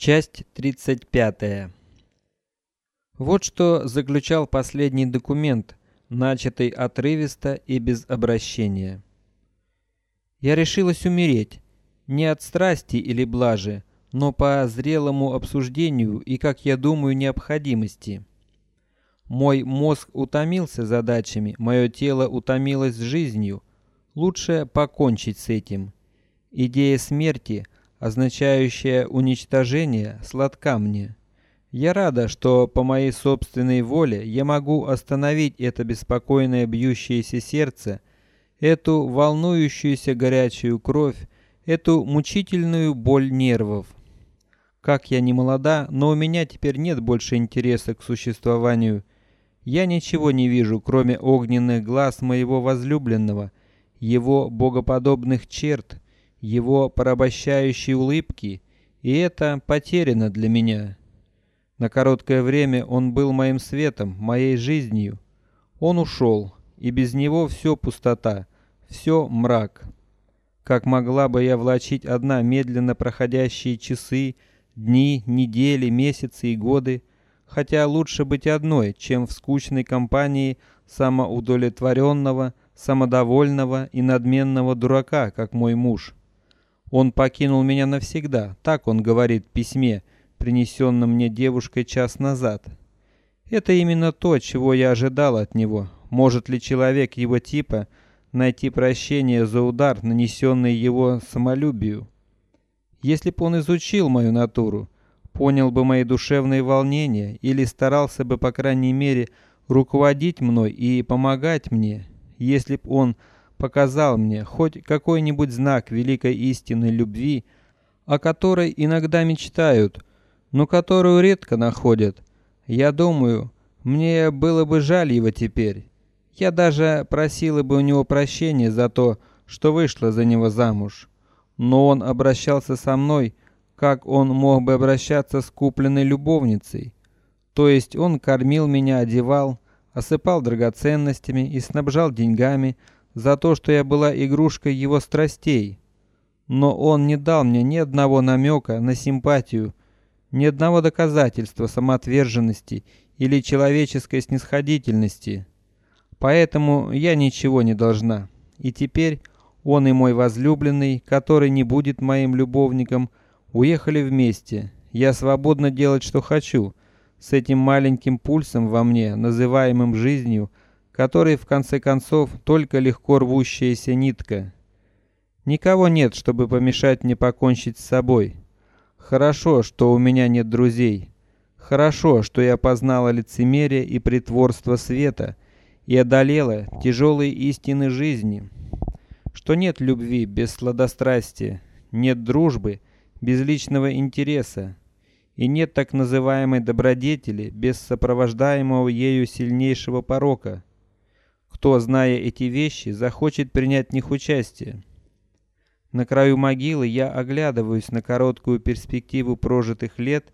Часть 35. Вот что заключал последний документ, начатый отрывисто и без обращения. Я решилась умереть не от страсти или блажи, но по зрелому обсуждению и, как я думаю, необходимости. Мой мозг утомился задачами, мое тело утомилось жизнью. Лучше покончить с этим. Идея смерти означающая уничтожение, сладка мне. Я рада, что по моей собственной воле я могу остановить это беспокойное бьющееся сердце, эту волнующуюся горячую кровь, эту мучительную боль нервов. Как я не молода, но у меня теперь нет больше интереса к существованию. Я ничего не вижу, кроме огненных глаз моего возлюбленного, его богоподобных черт его порабощающей улыбки, и это потеряно для меня. На короткое время он был моим светом, моей жизнью. Он ушел, и без него все пустота, все мрак. Как могла бы я влачить одна медленно проходящие часы, дни, недели, месяцы и годы, хотя лучше быть одной, чем в скучной компании самоудовлетворенного, самодовольного и надменного дурака, как мой муж. Он покинул меня навсегда, так он говорит в письме, принесенном мне девушкой час назад. Это именно то, чего я ожидал от него. Может ли человек его типа найти прощение за удар, нанесенный его самолюбию? Если бы он изучил мою натуру, понял бы мои душевные волнения или старался бы по крайней мере руководить мной и помогать мне, если б он показал мне хоть какой-нибудь знак великой истины любви, о которой иногда мечтают, но которую редко находят. Я думаю, мне было бы жаль его теперь. Я даже просила бы у него прощения за то, что вышла за него замуж. Но он обращался со мной, как он мог бы обращаться с купленной любовницей. То есть он кормил меня, одевал, осыпал драгоценностями и снабжал деньгами, за то, что я была игрушкой его страстей. Но он не дал мне ни одного намека на симпатию, ни одного доказательства самоотверженности или человеческой снисходительности. Поэтому я ничего не должна. И теперь он и мой возлюбленный, который не будет моим любовником, уехали вместе. Я свободна делать, что хочу, с этим маленьким пульсом во мне, называемым жизнью, который в конце концов только легко рвущаяся нитка. Никого нет, чтобы помешать мне покончить с собой. Хорошо, что у меня нет друзей. Хорошо, что я познала лицемерие и притворство света и одолела тяжелые истины жизни. Что нет любви без сладострастия, нет дружбы без личного интереса, и нет так называемой добродетели без сопровождаемого ею сильнейшего порока кто, зная эти вещи, захочет принять в них участие. На краю могилы я оглядываюсь на короткую перспективу прожитых лет,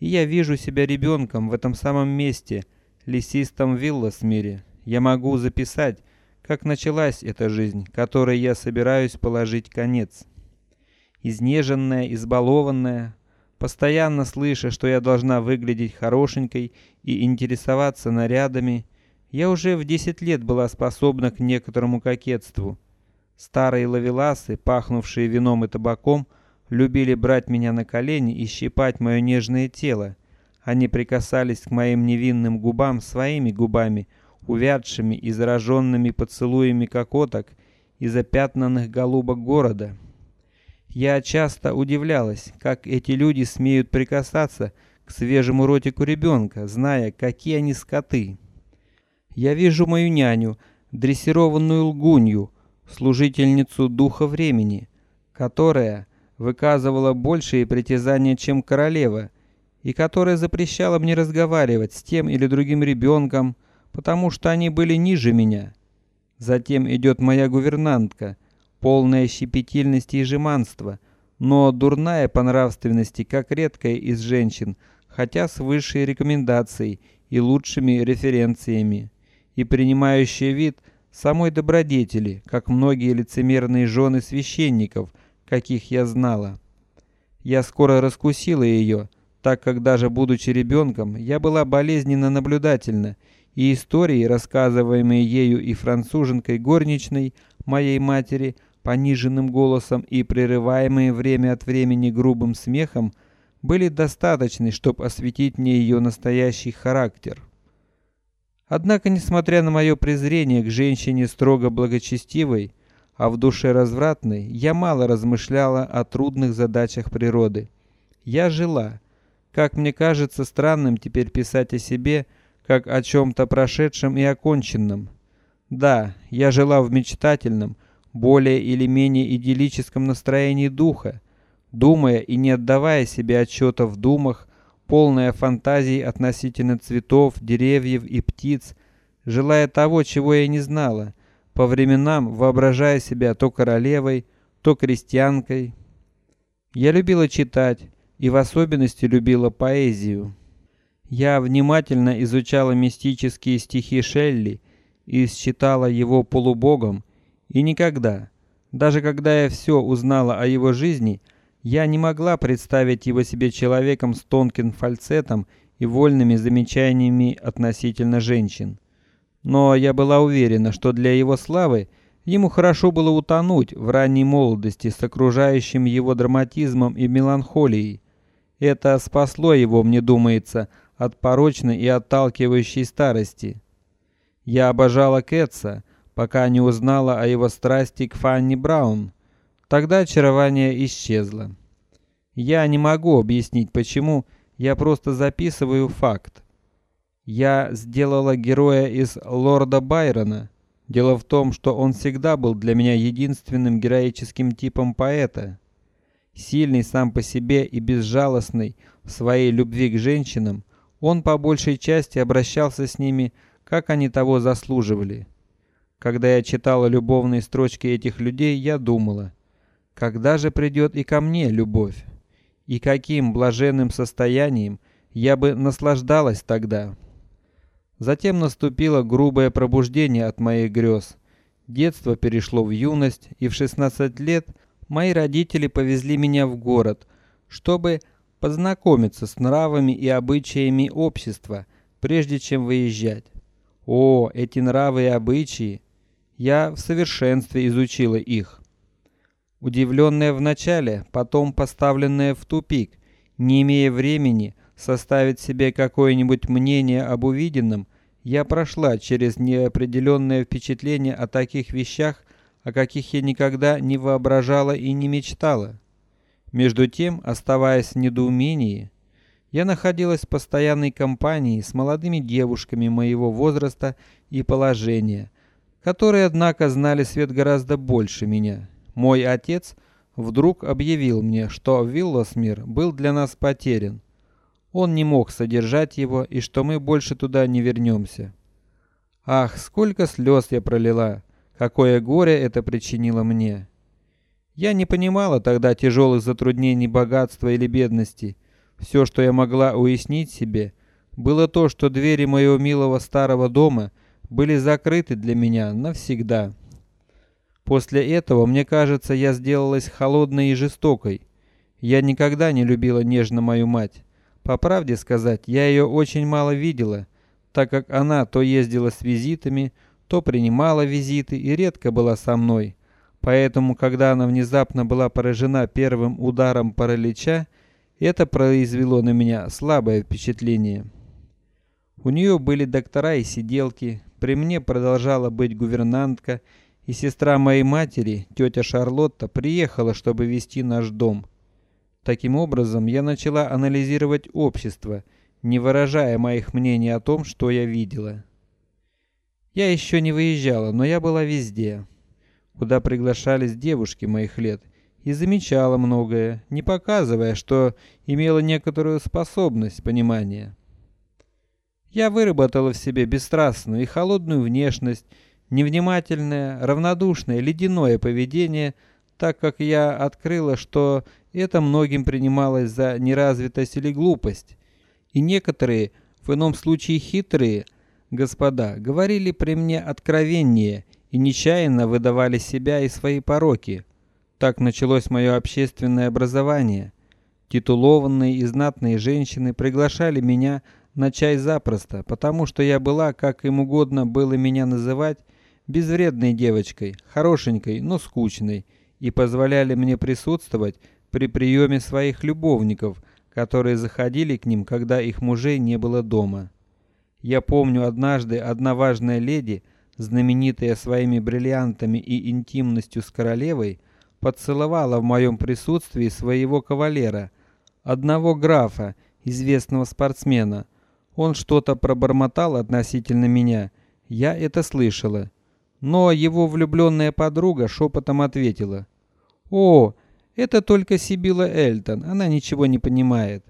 и я вижу себя ребенком в этом самом месте, лесистом Вилласмире. Я могу записать, как началась эта жизнь, которой я собираюсь положить конец. Изнеженная, избалованная, постоянно слыша, что я должна выглядеть хорошенькой и интересоваться нарядами, я уже в десять лет была способна к некоторому кокетству. Старые лавеласы, пахнувшие вином и табаком, любили брать меня на колени и щипать мое нежное тело. Они прикасались к моим невинным губам своими губами, увядшими и зараженными поцелуями кокоток и запятнанных голубок города. Я часто удивлялась, как эти люди смеют прикасаться к свежему ротику ребенка, зная, какие они скоты. Я вижу мою няню, дрессированную лгунью, служительницу духа времени, которая выказывала большие притязания, чем королева, и которая запрещала мне разговаривать с тем или другим ребенком, потому что они были ниже меня. Затем идет моя гувернантка, полная щепетильности и жеманства, но дурная по нравственности, как редкая из женщин, хотя с высшей рекомендацией и лучшими референциями и принимающая вид самой добродетели, как многие лицемерные жены священников, каких я знала. Я скоро раскусила ее, так как даже будучи ребенком, я была болезненно наблюдательна, и истории, рассказываемые ею и француженкой горничной моей матери пониженным голосом и прерываемые время от времени грубым смехом, были достаточны, чтобы осветить мне ее настоящий характер. Однако, несмотря на мое презрение к женщине строго благочестивой, а в душе развратной, я мало размышляла о трудных задачах природы. Я жила. Как мне кажется странным теперь писать о себе, как о чем-то прошедшем и оконченном. Да, я жила в мечтательном, более или менее идиллическом настроении духа, думая и не отдавая себе отчета в думах, полная фантазий относительно цветов, деревьев и птиц, желая того, чего я не знала, по временам воображая себя то королевой, то крестьянкой. Я любила читать и в особенности любила поэзию. Я внимательно изучала мистические стихи Шелли и считала его полубогом, и никогда, даже когда я все узнала о его жизни, я не могла представить его себе человеком с тонким фальцетом и вольными замечаниями относительно женщин. Но я была уверена, что для его славы ему хорошо было утонуть в ранней молодости с окружающим его драматизмом и меланхолией. Это спасло его, мне думается, от порочной и отталкивающей старости. Я обожала Кэтса, пока не узнала о его страсти к Фанни Браун. Тогда очарование исчезло. Я не могу объяснить почему, я просто записываю факт. Я сделала героя из лорда Байрона. Дело в том, что он всегда был для меня единственным героическим типом поэта. Сильный сам по себе и безжалостный в своей любви к женщинам, он по большей части обращался с ними, как они того заслуживали. Когда я читала любовные строчки этих людей, я думала: когда же придет и ко мне любовь? И каким блаженным состоянием я бы наслаждалась тогда? Затем наступило грубое пробуждение от моих грез. Детство перешло в юность, и в 16 лет мои родители повезли меня в город, чтобы познакомиться с нравами и обычаями общества, прежде чем выезжать. О, эти нравы и обычаи! Я в совершенстве изучила их. Удивленная вначале, потом поставленная в тупик, не имея времени составить себе какое-нибудь мнение об увиденном, я прошла через неопределенное впечатление о таких вещах, о каких я никогда не воображала и не мечтала. Между тем, оставаясь в недоумении, я находилась в постоянной компании с молодыми девушками моего возраста и положения, которые, однако, знали свет гораздо больше меня. Мой отец вдруг объявил мне, что Виллосмир был для нас потерян. Он не мог содержать его и что мы больше туда не вернемся. Ах, сколько слез я пролила! Какое горе это причинило мне! Я не понимала тогда тяжелых затруднений богатства или бедности. Все, что я могла уяснить себе, было то, что двери моего милого старого дома были закрыты для меня навсегда. После этого, мне кажется, я сделалась холодной и жестокой. Я никогда не любила нежно мою мать. По правде сказать, я ее очень мало видела, так как она то ездила с визитами, то принимала визиты и редко была со мной. Поэтому, когда она внезапно была поражена первым ударом паралича, это произвело на меня слабое впечатление. У нее были доктора и сиделки, при мне продолжала быть гувернантка, и сестра моей матери, тетя Шарлотта, приехала, чтобы вести наш дом. Таким образом, я начала анализировать общество, не выражая моих мнений о том, что я видела. Я еще не выезжала, но я была везде, куда приглашались девушки моих лет, и замечала многое, не показывая, что имела некоторую способность понимания. Я выработала в себе бесстрастную и холодную внешность, невнимательное, равнодушное, ледяное поведение, так как я открыла, что это многим принималось за неразвитость или глупость, и некоторые, в ином случае хитрые господа, говорили при мне откровеннее и нечаянно выдавали себя и свои пороки. Так началось мое общественное образование. Титулованные и знатные женщины приглашали меня на чай запросто, потому что я была, как им угодно было меня называть, безвредной девочкой, хорошенькой, но скучной, и позволяли мне присутствовать при приеме своих любовников, которые заходили к ним, когда их мужей не было дома. Я помню однажды одна важная леди, знаменитая своими бриллиантами и интимностью с королевой, поцеловала в моем присутствии своего кавалера, одного графа, известного спортсмена. Он что-то пробормотал относительно меня, я это слышала, но его влюбленная подруга шепотом ответила: "О, это только Сибила Эльтон, она ничего не понимает".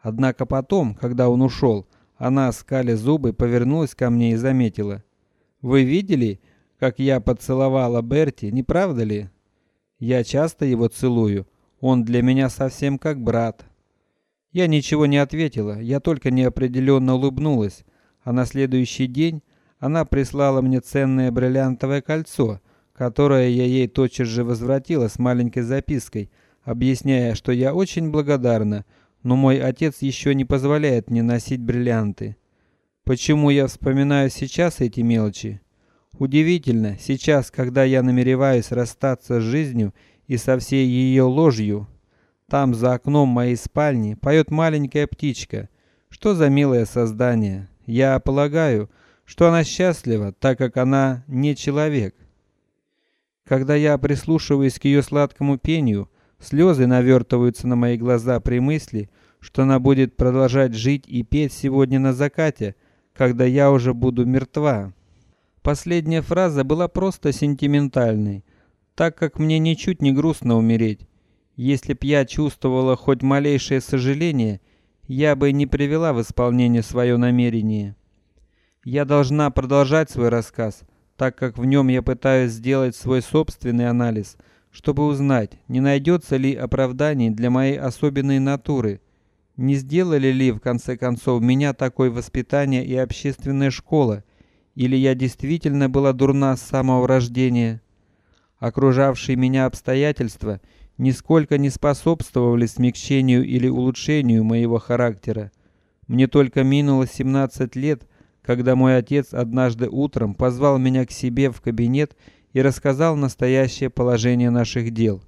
Однако потом, когда он ушел, она, скаля зубы, повернулась ко мне и заметила: "Вы видели, как я поцеловала Берти, не правда ли? Я часто его целую. Он для меня совсем как брат". Я ничего не ответила, я только неопределенно улыбнулась, а на следующий день она прислала мне ценное бриллиантовое кольцо, которое я ей тотчас же возвратила с маленькой запиской, объясняя, что я очень благодарна, но мой отец еще не позволяет мне носить бриллианты. Почему я вспоминаю сейчас эти мелочи? Удивительно, сейчас, когда я намереваюсь расстаться с жизнью и со всей ее ложью, там за окном моей спальни поет маленькая птичка. Что за милое создание? Я полагаю, что она счастлива, так как она не человек. Когда я прислушиваюсь к ее сладкому пению, слезы навертываются на мои глаза при мысли, что она будет продолжать жить и петь сегодня на закате, когда я уже буду мертва. Последняя фраза была просто сентиментальной, так как мне ничуть не грустно умереть. Если б я чувствовала хоть малейшее сожаление, я бы не привела в исполнение свое намерение. Я должна продолжать свой рассказ, так как в нем я пытаюсь сделать свой собственный анализ, чтобы узнать, не найдется ли оправданий для моей особенной натуры не сделали ли в конце концов меня такое воспитание и общественная школа, или я действительно была дурна с самого рождения? Окружавшие меня обстоятельства нисколько не способствовали смягчению или улучшению моего характера. Мне только минуло 17 лет, когда мой отец однажды утром позвал меня к себе в кабинет и рассказал настоящее положение наших дел.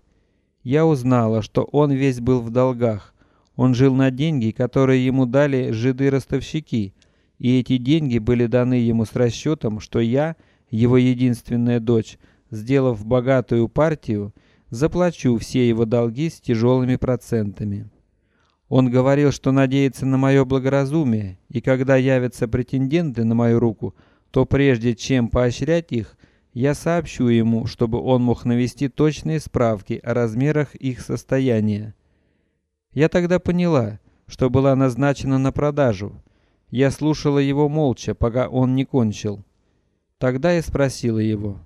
Я узнала, что он весь был в долгах, он жил на деньги, которые ему дали жиды-ростовщики, и эти деньги были даны ему с расчетом, что я, его единственная дочь, сделав богатую партию, заплачу все его долги с тяжелыми процентами. Он говорил, что надеется на мое благоразумие, и когда явятся претенденты на мою руку, то прежде чем поощрять их, я сообщу ему, чтобы он мог навести точные справки о размерах их состояния. Я тогда поняла, что была назначена на продажу. Я слушала его молча, пока он не кончил. Тогда я спросила его: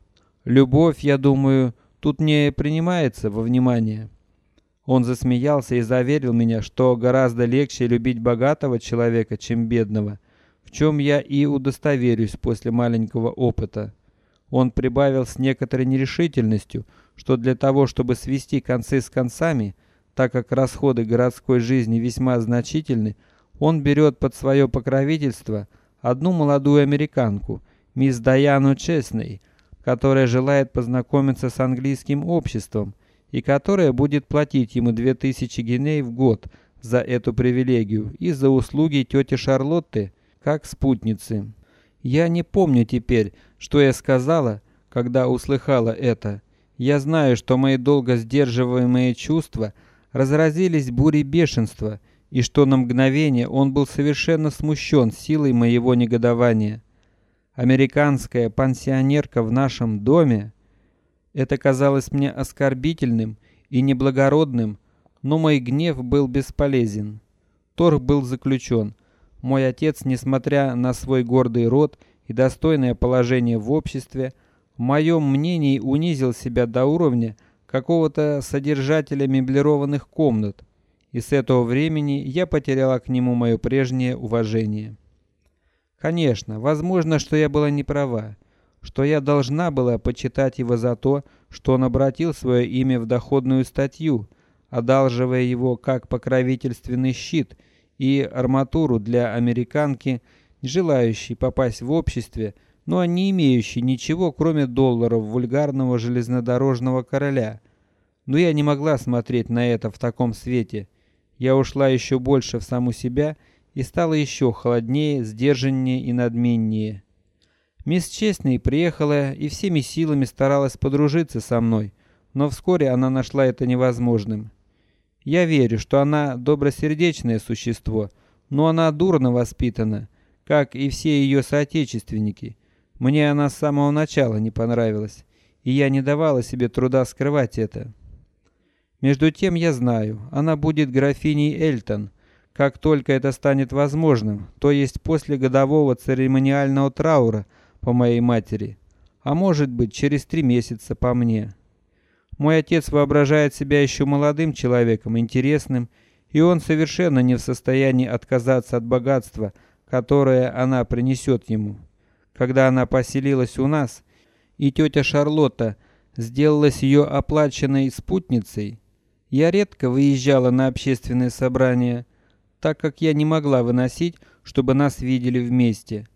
"Любовь, я думаю, тут не принимается во внимание?" Он засмеялся и заверил меня, что гораздо легче любить богатого человека, чем бедного, в чем я и удостоверюсь после маленького опыта. Он прибавил с некоторой нерешительностью, что для того, чтобы свести концы с концами, так как расходы городской жизни весьма значительны, он берет под свое покровительство одну молодую американку, мисс Даяну Честной, которая желает познакомиться с английским обществом и которая будет платить ему две тысячи гиней в год за эту привилегию и за услуги тети Шарлотты как спутницы. Я не помню теперь, что я сказала, когда услыхала это. Я знаю, что мои долго сдерживаемые чувства разразились бури бешенства, и что на мгновение он был совершенно смущен силой моего негодования. Американская пансионерка в нашем доме. Это казалось мне оскорбительным и неблагородным, но мой гнев был бесполезен. Торг был заключен. Мой отец, несмотря на свой гордый род и достойное положение в обществе, в моем мнении унизил себя до уровня, какого-то содержателя меблированных комнат, и с этого времени я потеряла к нему мое прежнее уважение. Конечно, возможно, что я была не права, что я должна была почитать его за то, что он обратил свое имя в доходную статью, одалживая его как покровительственный щит и арматуру для американки, желающей попасть в обществе, но не имеющей ничего, кроме долларов вульгарного железнодорожного короля. Но я не могла смотреть на это в таком свете. Я ушла еще больше в саму себя и стала еще холоднее, сдержаннее и надменнее. Мисс Честный приехала и всеми силами старалась подружиться со мной, но вскоре она нашла это невозможным. Я верю, что она добросердечное существо, но она дурно воспитана, как и все ее соотечественники. Мне она с самого начала не понравилась, и я не давала себе труда скрывать это. Между тем я знаю, она будет графиней Эльтон, как только это станет возможным, то есть после годового церемониального траура по моей матери, а может быть через три месяца по мне. Мой отец воображает себя еще молодым человеком, интересным, и он совершенно не в состоянии отказаться от богатства, которое она принесет ему. Когда она поселилась у нас, и тетя Шарлотта сделалась ее оплаченной спутницей, я редко выезжала на общественные собрания, так как я не могла выносить, чтобы нас видели вместе.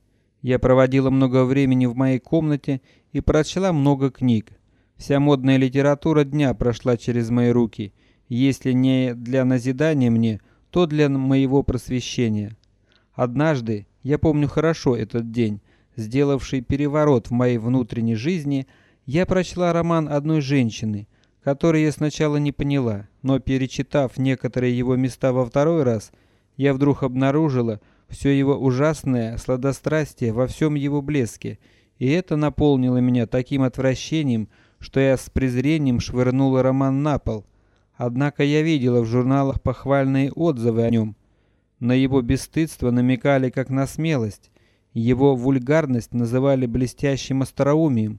Я проводила много времени в моей комнате и прочла много книг. Вся модная литература дня прошла через мои руки, если не для назидания мне, то для моего просвещения. Однажды, я помню хорошо этот день, сделавший переворот в моей внутренней жизни, я прочла роман одной женщины, который я сначала не поняла, но перечитав некоторые его места во второй раз, я вдруг обнаружила все его ужасное сладострастие во всем его блеске, и это наполнило меня таким отвращением, что я с презрением швырнула роман на пол. Однако я видела в журналах похвальные отзывы о нем. На его бесстыдство намекали как на смелость, его вульгарность называли блестящим остроумием.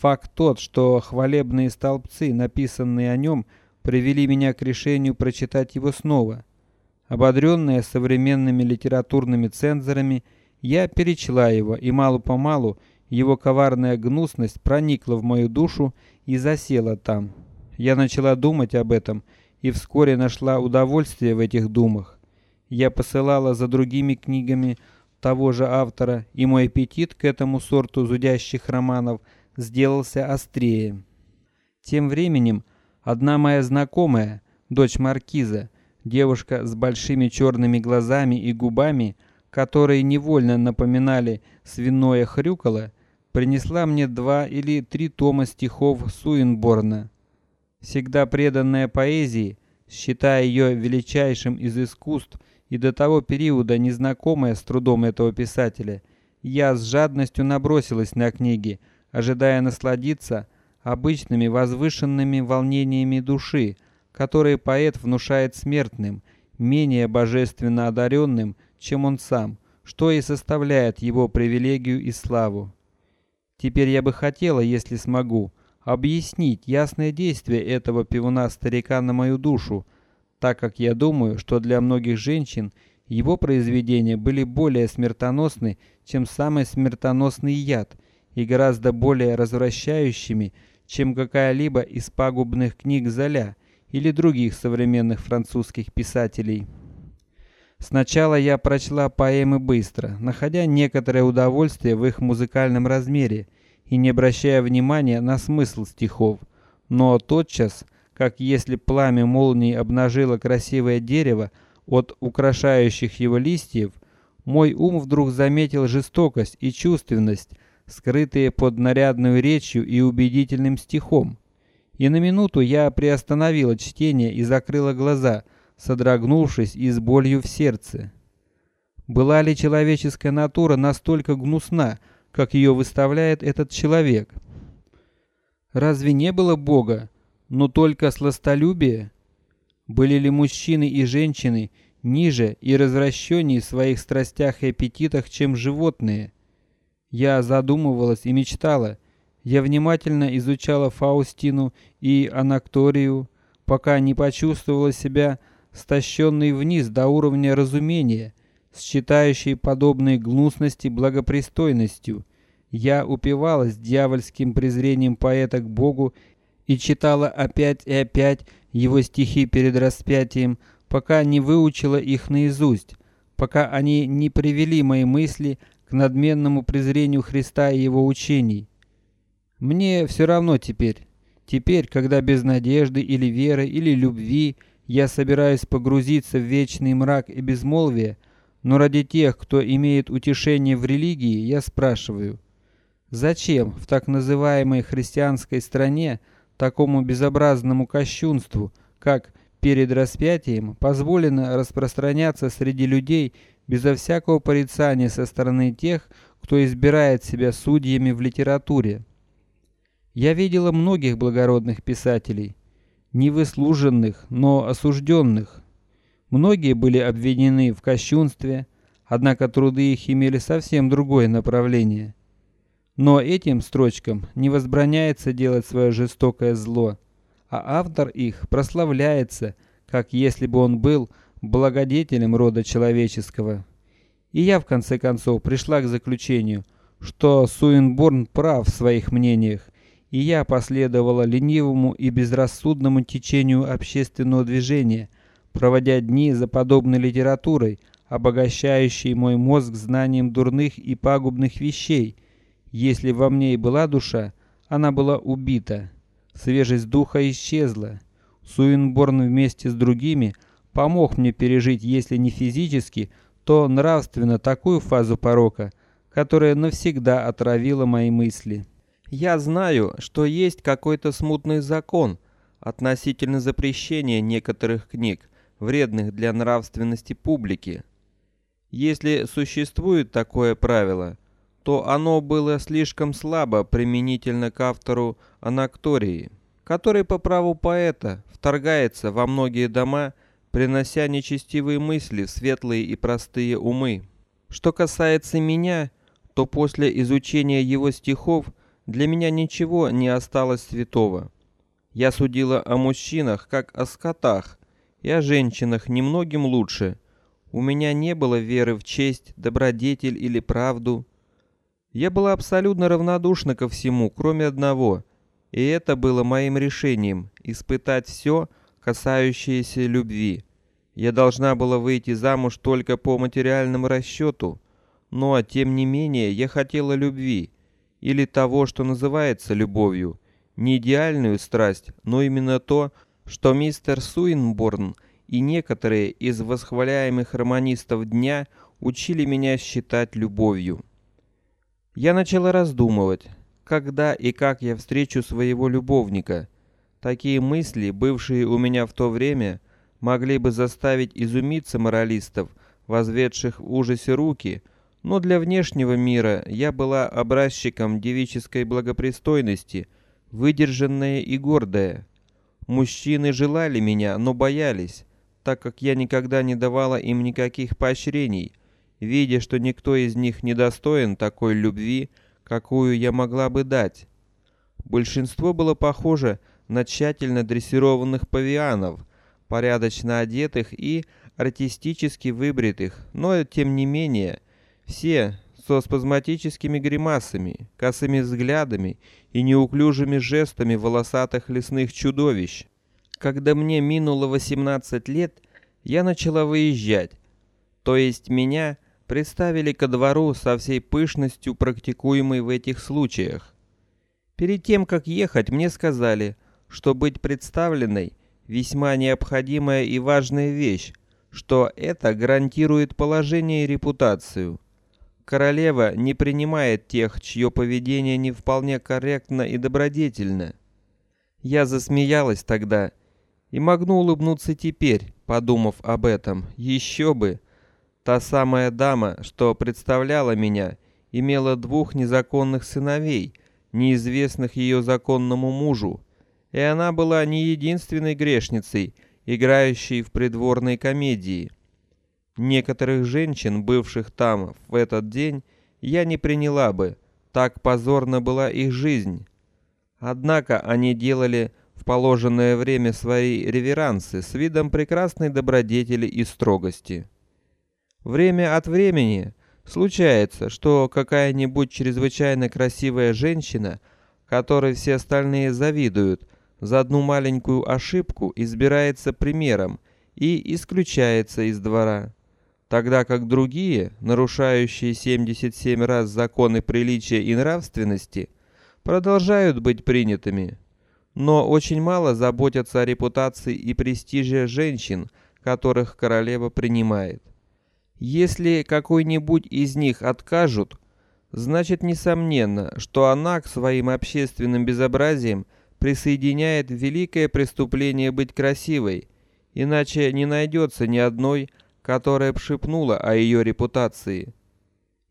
Факт тот, что хвалебные столбцы, написанные о нем, привели меня к решению прочитать его снова. Ободренная современными литературными цензорами, я перечла его и мало по малу его коварная гнусность проникла в мою душу и засела там. Я начала думать об этом и вскоре нашла удовольствие в этих думах. Я посылала за другими книгами того же автора, и мой аппетит к этому сорту зудящих романов сделался острее. Тем временем одна моя знакомая, дочь маркиза, девушка с большими черными глазами и губами, которые невольно напоминали свиное хрюкало, принесла мне два или три тома стихов Суинборна. Всегда преданная поэзии, считая ее величайшим из искусств и до того периода незнакомая с трудом этого писателя, я с жадностью набросилась на книги, ожидая насладиться обычными возвышенными волнениями души, которые поэт внушает смертным, менее божественно одаренным, чем он сам, что и составляет его привилегию и славу. Теперь я бы хотела, если смогу, объяснить ясное действие этого пивуна старика на мою душу, так как я думаю, что для многих женщин его произведения были более смертоносны, чем самый смертоносный яд, и гораздо более развращающими, чем какая-либо из пагубных книг Золя или других современных французских писателей. Сначала я прочла поэмы быстро, находя некоторое удовольствие в их музыкальном размере и не обращая внимания на смысл стихов, но тотчас, как если пламя молнии обнажило красивое дерево от украшающих его листьев, мой ум вдруг заметил жестокость и чувственность, скрытые под нарядной речью и убедительным стихом. И на минуту я приостановила чтение и закрыла глаза содрогнувшись и с болью в сердце. Была ли человеческая натура настолько гнусна, как ее выставляет этот человек? Разве не было Бога, но только сластолюбие? Были ли мужчины и женщины ниже и развращеннее в своих страстях и аппетитах, чем животные? Я задумывалась и мечтала. Я внимательно изучала Фаустину и Анакторию, пока не почувствовала себя стащенный вниз до уровня разумения, считающий подобные гнусности благопристойностью. Я упивалась дьявольским презрением поэта к Богу и читала опять и опять его стихи перед распятием, пока не выучила их наизусть, пока они не привели мои мысли к надменному презрению Христа и его учений. Мне все равно теперь, теперь, когда без надежды или веры или любви я собираюсь погрузиться в вечный мрак и безмолвие, но ради тех, кто имеет утешение в религии, я спрашиваю: зачем в так называемой христианской стране такому безобразному кощунству, как перед распятием, позволено распространяться среди людей безо всякого порицания со стороны тех, кто избирает себя судьями в литературе? Я видела многих благородных писателей, не выслуженных, но осужденных. Многие были обвинены в кощунстве, однако труды их имели совсем другое направление. Но этим строчкам не возбраняется делать свое жестокое зло, а автор их прославляется, как если бы он был благодетелем рода человеческого. И я в конце концов пришла к заключению, что Суинборн прав в своих мнениях, и я последовала ленивому и безрассудному течению общественного движения, проводя дни за подобной литературой, обогащающей мой мозг знанием дурных и пагубных вещей. Если во мне и была душа, она была убита, свежесть духа исчезла. Суинборн вместе с другими помог мне пережить, если не физически, то нравственно такую фазу порока, которая навсегда отравила мои мысли. Я знаю, что есть какой-то смутный закон относительно запрещения некоторых книг, вредных для нравственности публики. Если существует такое правило, то оно было слишком слабо применительно к автору Анактории, который по праву поэта вторгается во многие дома, принося нечестивые мысли в светлые и простые умы. Что касается меня, то после изучения его стихов для меня ничего не осталось святого. Я судила о мужчинах как о скотах, и о женщинах немногим лучше. У меня не было веры в честь, добродетель или правду. Я была абсолютно равнодушна ко всему, кроме одного, и это было моим решением испытать все, касающееся любви. Я должна была выйти замуж только по материальному расчету, но тем не менее я хотела любви или того, что называется любовью, не идеальную страсть, но именно то, что мистер Суинборн и некоторые из восхваляемых романистов дня учили меня считать любовью. Я начала раздумывать, когда и как я встречу своего любовника. Такие мысли, бывшие у меня в то время, могли бы заставить изумиться моралистов, возведших в ужасе руки но для внешнего мира я была образчиком девической благопристойности, выдержанная и гордая. Мужчины желали меня, но боялись, так как я никогда не давала им никаких поощрений, видя, что никто из них не достоин такой любви, какую я могла бы дать. Большинство было похоже на тщательно дрессированных павианов, порядочно одетых и артистически выбритых, но тем не менее все со спазматическими гримасами, косыми взглядами и неуклюжими жестами волосатых лесных чудовищ. Когда мне минуло 18 лет, я начала выезжать. То есть меня представили ко двору со всей пышностью, практикуемой в этих случаях. Перед тем как ехать, мне сказали, что быть представленной весьма необходимая и важная вещь, что это гарантирует положение и репутацию. Королева не принимает тех, чье поведение не вполне корректно и добродетельно. Я засмеялась тогда и могу улыбнуться теперь, подумав об этом. Еще бы, та самая дама, что представляла меня, имела двух незаконных сыновей, неизвестных ее законному мужу, и она была не единственной грешницей, играющей в придворной комедии. Некоторых женщин, бывших там в этот день, я не приняла бы, так позорна была их жизнь. Однако они делали в положенное время свои реверансы с видом прекрасной добродетели и строгости. Время от времени случается, что какая-нибудь чрезвычайно красивая женщина, которой все остальные завидуют, за одну маленькую ошибку избирается примером и исключается из двора, тогда как другие, нарушающие 77 раз законы приличия и нравственности, продолжают быть принятыми. Но очень мало заботятся о репутации и престиже женщин, которых королева принимает. Если какой-нибудь из них откажут, значит несомненно, что она к своим общественным безобразиям присоединяет великое преступление быть красивой, иначе не найдется ни одной, которая б шепнула о ее репутации.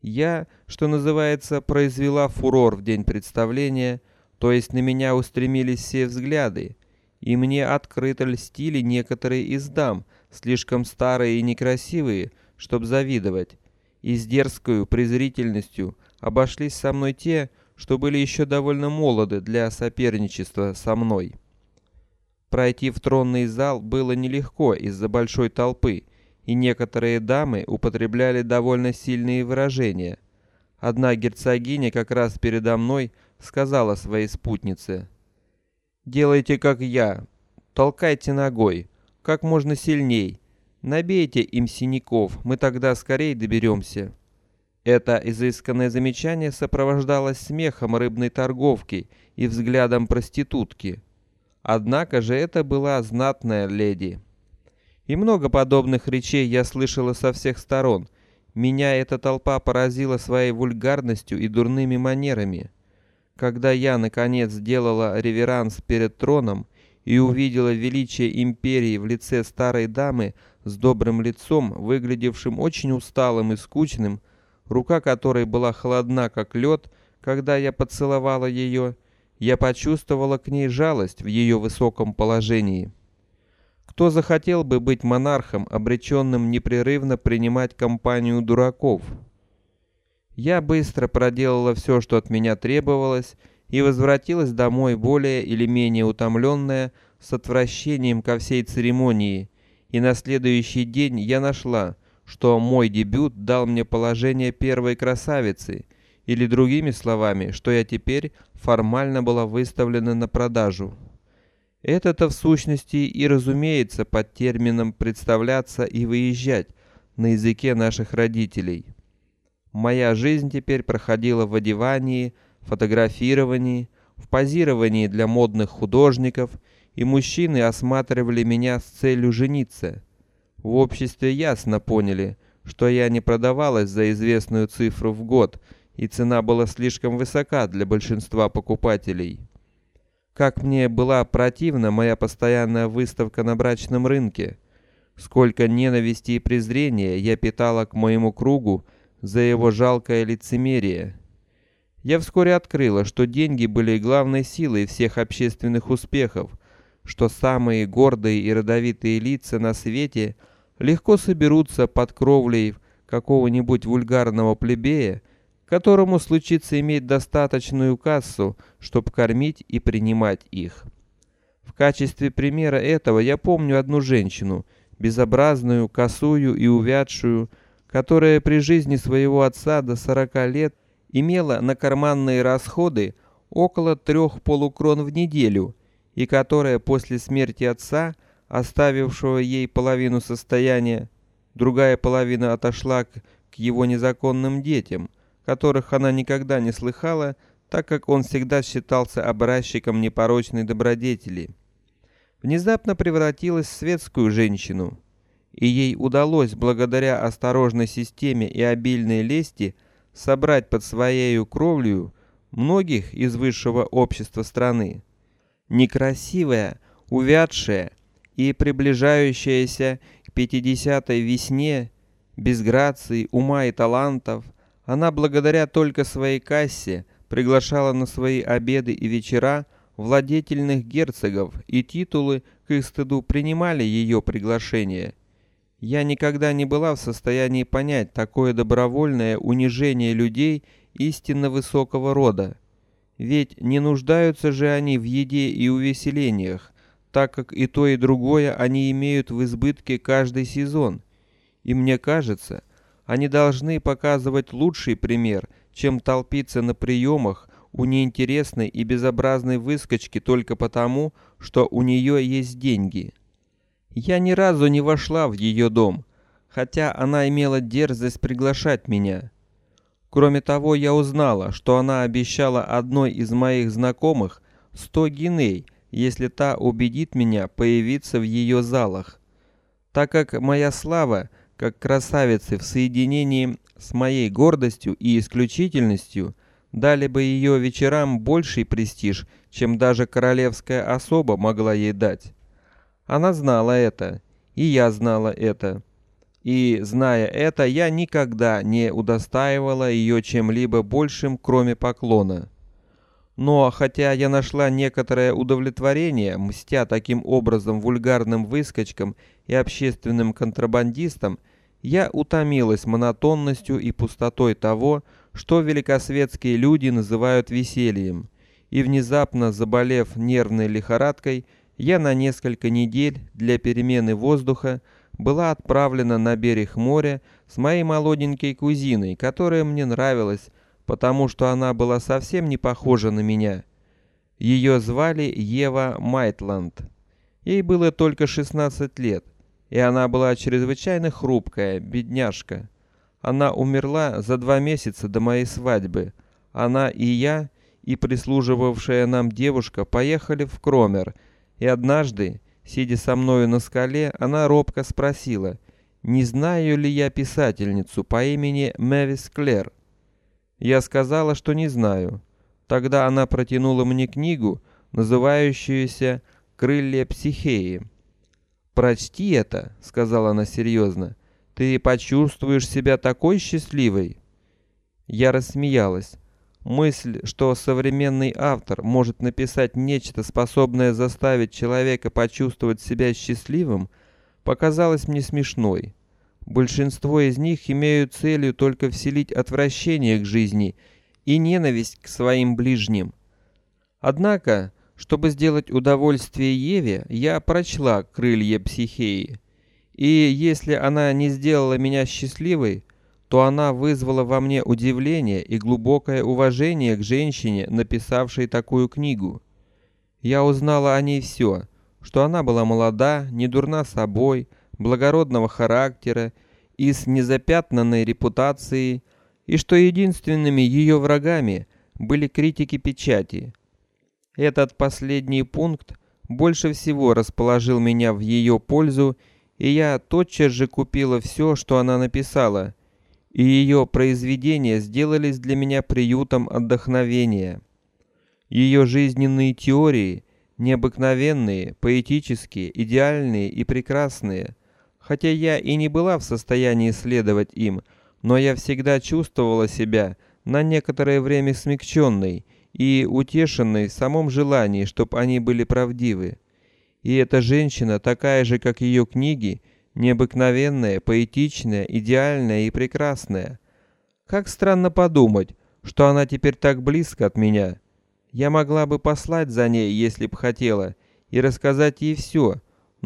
Я, что называется, произвела фурор в день представления, то есть на меня устремились все взгляды, и мне открыто льстили некоторые из дам, слишком старые и некрасивые, чтобы завидовать, и с дерзкою презрительностью обошлись со мной те, что были еще довольно молоды для соперничества со мной. Пройти в тронный зал было нелегко из-за большой толпы, и некоторые дамы употребляли довольно сильные выражения. Одна герцогиня как раз передо мной сказала своей спутнице: "Делайте как я, толкайте ногой, как можно сильней, набейте им синяков, мы тогда скорее доберемся". Это изысканное замечание сопровождалось смехом рыбной торговки и взглядом проститутки. Однако же это была знатная леди. И много подобных речей я слышала со всех сторон. Меня эта толпа поразила своей вульгарностью и дурными манерами. Когда я наконец сделала реверанс перед троном и увидела величие империи в лице старой дамы с добрым лицом, выглядевшим очень усталым и скучным, рука которой была холодна как лед, когда я поцеловала ее, я почувствовала к ней жалость в ее высоком положении. Кто захотел бы быть монархом, обреченным непрерывно принимать компанию дураков? Я быстро проделала все, что от меня требовалось, и возвратилась домой более или менее утомленная, с отвращением ко всей церемонии. И на следующий день я нашла, что мой дебют дал мне положение первой красавицы, или другими словами, что я теперь формально была выставлена на продажу. Это-то в сущности и разумеется под термином представляться и выезжать на языке наших родителей. Моя жизнь теперь проходила в одевании, фотографировании, в позировании для модных художников, и мужчины осматривали меня с целью жениться. В обществе ясно поняли, что я не продавалась за известную цифру в год, и цена была слишком высока для большинства покупателей. Как мне была противна моя постоянная выставка на брачном рынке. Сколько ненависти и презрения я питала к моему кругу за его жалкое лицемерие. Я вскоре открыла, что деньги были главной силой всех общественных успехов, что самые гордые и родовитые лица на свете – легко соберутся под кровлей какого-нибудь вульгарного плебея, которому случится иметь достаточную кассу, чтобы кормить и принимать их. В качестве примера этого я помню одну женщину, безобразную, косую и увядшую, которая при жизни своего отца до сорока лет имела на карманные расходы около трех полукрон в неделю, и которая после смерти отца оставившего ей половину состояния, другая половина отошла к его незаконным детям, которых она никогда не слыхала, так как он всегда считался образчиком непорочной добродетели. Внезапно превратилась в светскую женщину, и ей удалось благодаря осторожной системе и обильной лести собрать под своей кровлю многих из высшего общества страны. Некрасивая, увядшая, и приближающаяся к пятидесятой весне, без грации, ума и талантов, она благодаря только своей кассе приглашала на свои обеды и вечера владетельных герцогов, и титулы к их стыду принимали ее приглашение. Я никогда не была в состоянии понять такое добровольное унижение людей истинно высокого рода. Ведь не нуждаются же они в еде и увеселениях, так как и то, и другое они имеют в избытке каждый сезон. И мне кажется, они должны показывать лучший пример, чем толпиться на приемах у неинтересной и безобразной выскочки только потому, что у нее есть деньги. Я ни разу не вошла в ее дом, хотя она имела дерзость приглашать меня. Кроме того, я узнала, что она обещала одной из моих знакомых сто гиней, если та убедит меня появиться в ее залах. Так как моя слава как красавицы в соединении с моей гордостью и исключительностью дали бы ее вечерам больший престиж, чем даже королевская особа могла ей дать. Она знала это, и я знала это. И зная это, я никогда не удостаивала ее чем-либо большим, кроме поклона. Но хотя я нашла некоторое удовлетворение, мстя таким образом вульгарным выскочкам и общественным контрабандистам, я утомилась монотонностью и пустотой того, что великосветские люди называют весельем, и внезапно заболев нервной лихорадкой, я на несколько недель для перемены воздуха была отправлена на берег моря с моей молоденькой кузиной, которая мне нравилась, потому что она была совсем не похожа на меня. Ее звали Ева Майтланд. Ей было только 16 лет, и она была чрезвычайно хрупкая, бедняжка. Она умерла за два месяца до моей свадьбы. Она и я, и прислуживавшая нам девушка поехали в Кромер, и однажды, сидя со мною на скале, она робко спросила: "Не знаю ли я писательницу по имени Мэвис Клэр?" Я сказала, что не знаю. Тогда она протянула мне книгу, называющуюся "Крылья психеи". "Прочти это", сказала она серьезно. "Ты почувствуешь себя такой счастливой". Я рассмеялась. Мысль, что современный автор может написать нечто, способное заставить человека почувствовать себя счастливым, показалась мне смешной. Большинство из них имеют целью только вселить отвращение к жизни и ненависть к своим ближним. Однако, чтобы сделать удовольствие Еве, я прочла «Крылья психеи», и если она не сделала меня счастливой, то она вызвала во мне удивление и глубокое уважение к женщине, написавшей такую книгу. Я узнала о ней все, что она была молода, не дурна собой, благородного характера и с незапятнанной репутацией, и что единственными ее врагами были критики печати. Этот последний пункт больше всего расположил меня в ее пользу, и я тотчас же купила все, что она написала, и ее произведения сделались для меня приютом отдохновения. Ее жизненные теории необыкновенные, поэтические, идеальные и прекрасные Хотя я и не была в состоянии следовать им, но я всегда чувствовала себя на некоторое время смягченной и утешенной в самом желании, чтобы они были правдивы. И эта женщина, такая же, как ее книги, необыкновенная, поэтичная, идеальная и прекрасная. Как странно подумать, что она теперь так близко от меня. Я могла бы послать за ней, если б хотела, и рассказать ей все,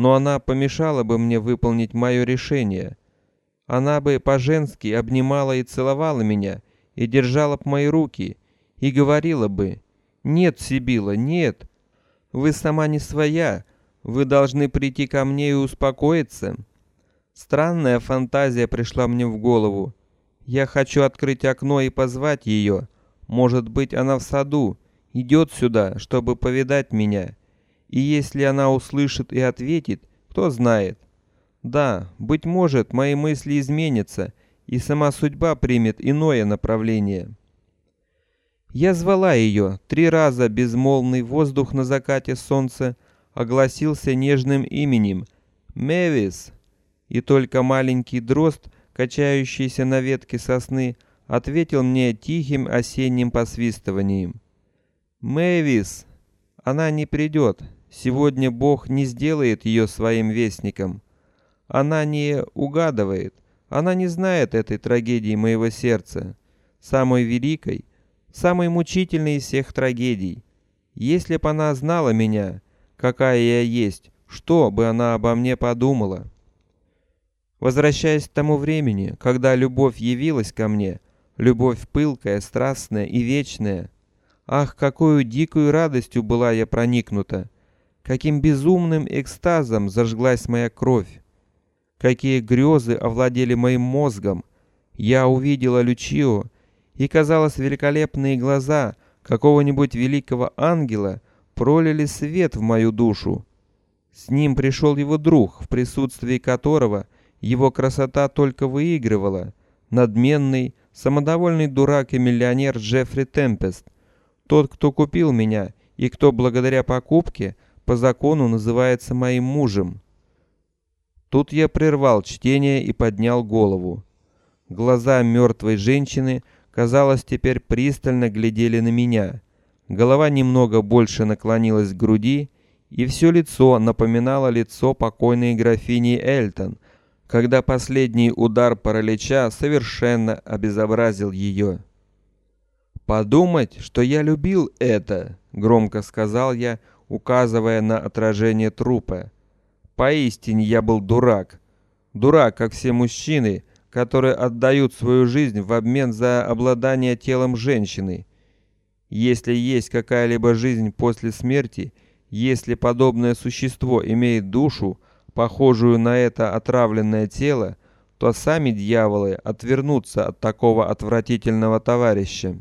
но она помешала бы мне выполнить мое решение. Она бы по-женски обнимала и целовала меня и держала б мои руки и говорила бы: "Нет, Сибила, нет. Вы сама не своя. Вы должны прийти ко мне и успокоиться". Странная фантазия пришла мне в голову. Я хочу открыть окно и позвать ее. Может быть, она в саду, идет сюда, чтобы повидать меня. И если она услышит и ответит, кто знает. Да, быть может, мои мысли изменятся, и сама судьба примет иное направление. Я звала ее три раза. Безмолвный воздух на закате солнца огласился нежным именем Мевис, и только маленький дрозд, качающийся на ветке сосны, ответил мне тихим осенним посвистыванием. Мэвис, она не придет, Сегодня Бог не сделает ее своим вестником. Она не угадывает, она не знает этой трагедии моего сердца, самой великой, самой мучительной из всех трагедий. Если б она знала меня, какая я есть, что бы она обо мне подумала? Возвращаясь к тому времени, когда любовь явилась ко мне, любовь пылкая, страстная и вечная, Ах, какой дикой радостью была я проникнута! Каким безумным экстазом зажглась моя кровь! Какие грезы овладели моим мозгом! Я увидела Лючио, и казалось, великолепные глаза какого-нибудь великого ангела пролили свет в мою душу. С ним пришел его друг, в присутствии которого его красота только выигрывала, надменный, самодовольный дурак и миллионер Джеффри Темпест, тот, кто купил меня и кто благодаря покупке по закону называется моим мужем. Тут я прервал чтение и поднял голову. Глаза мертвой женщины, казалось, теперь пристально глядели на меня. Голова немного больше наклонилась к груди, и все лицо напоминало лицо покойной графини Эльтон, когда последний удар паралича совершенно обезобразил ее. Подумать, что я любил это, громко сказал я, указывая на отражение трупа. Поистине я был дурак, дурак, как все мужчины, которые отдают свою жизнь в обмен за обладание телом женщины. Если есть какая-либо жизнь после смерти, если подобное существо имеет душу, похожую на это отравленное тело, то сами дьяволы отвернутся от такого отвратительного товарища.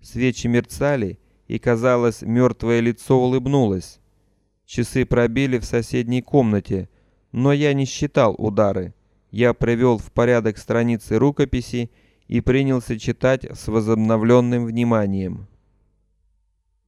Свечи мерцали, и казалось, мертвое лицо улыбнулось. Часы пробили в соседней комнате, но я не считал удары. Я привел в порядок страницы рукописи и принялся читать с возобновленным вниманием.